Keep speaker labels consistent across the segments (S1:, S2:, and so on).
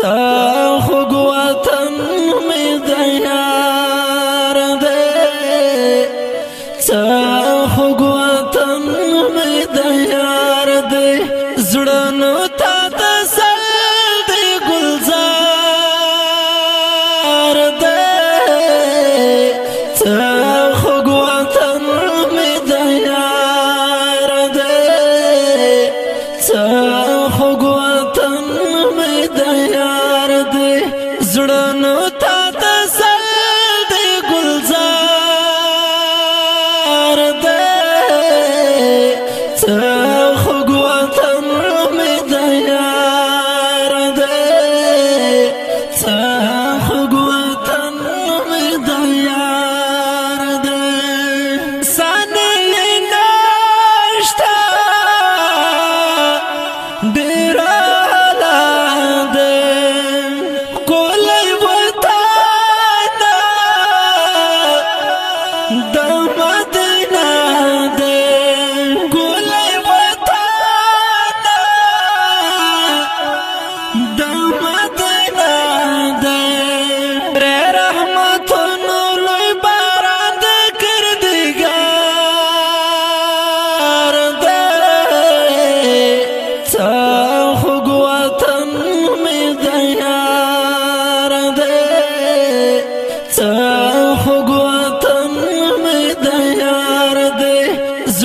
S1: سخو وطن می دیار دی سخو وطن می دیار دی زړه نو ته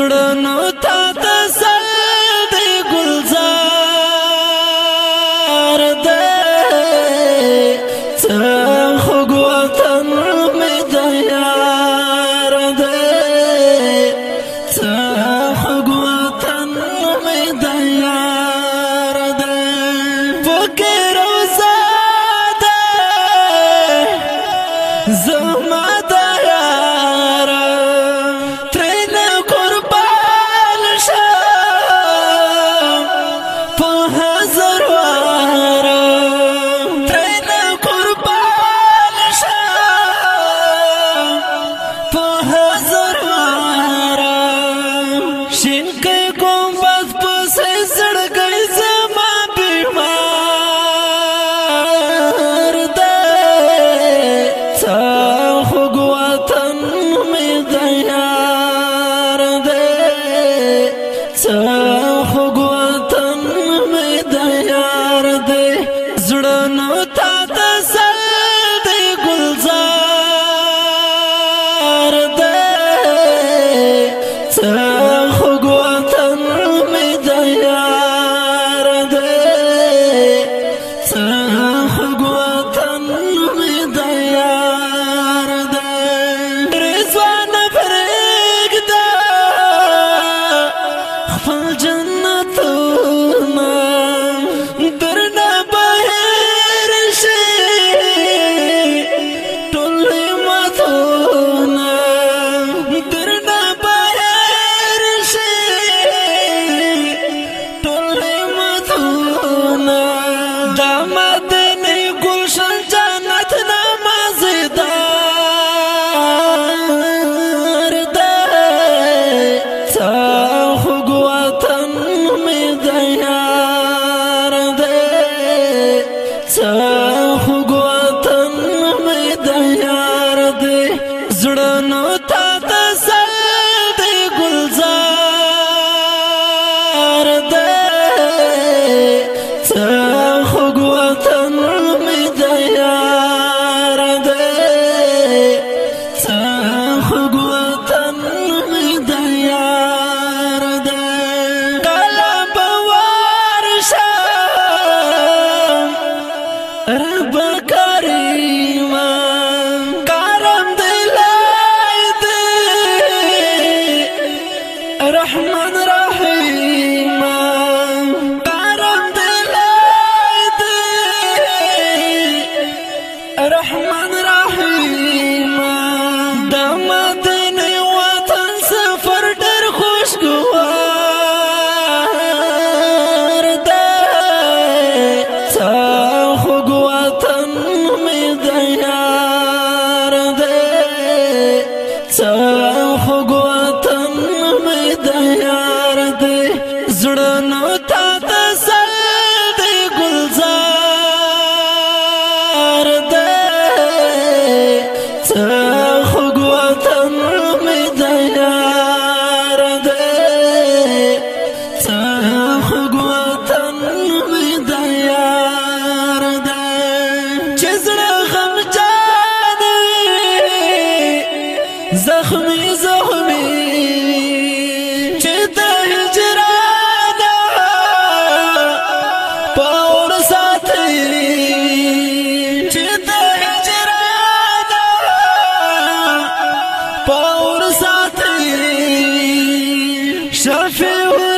S1: زړه نو हजर to So I feel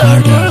S1: harder.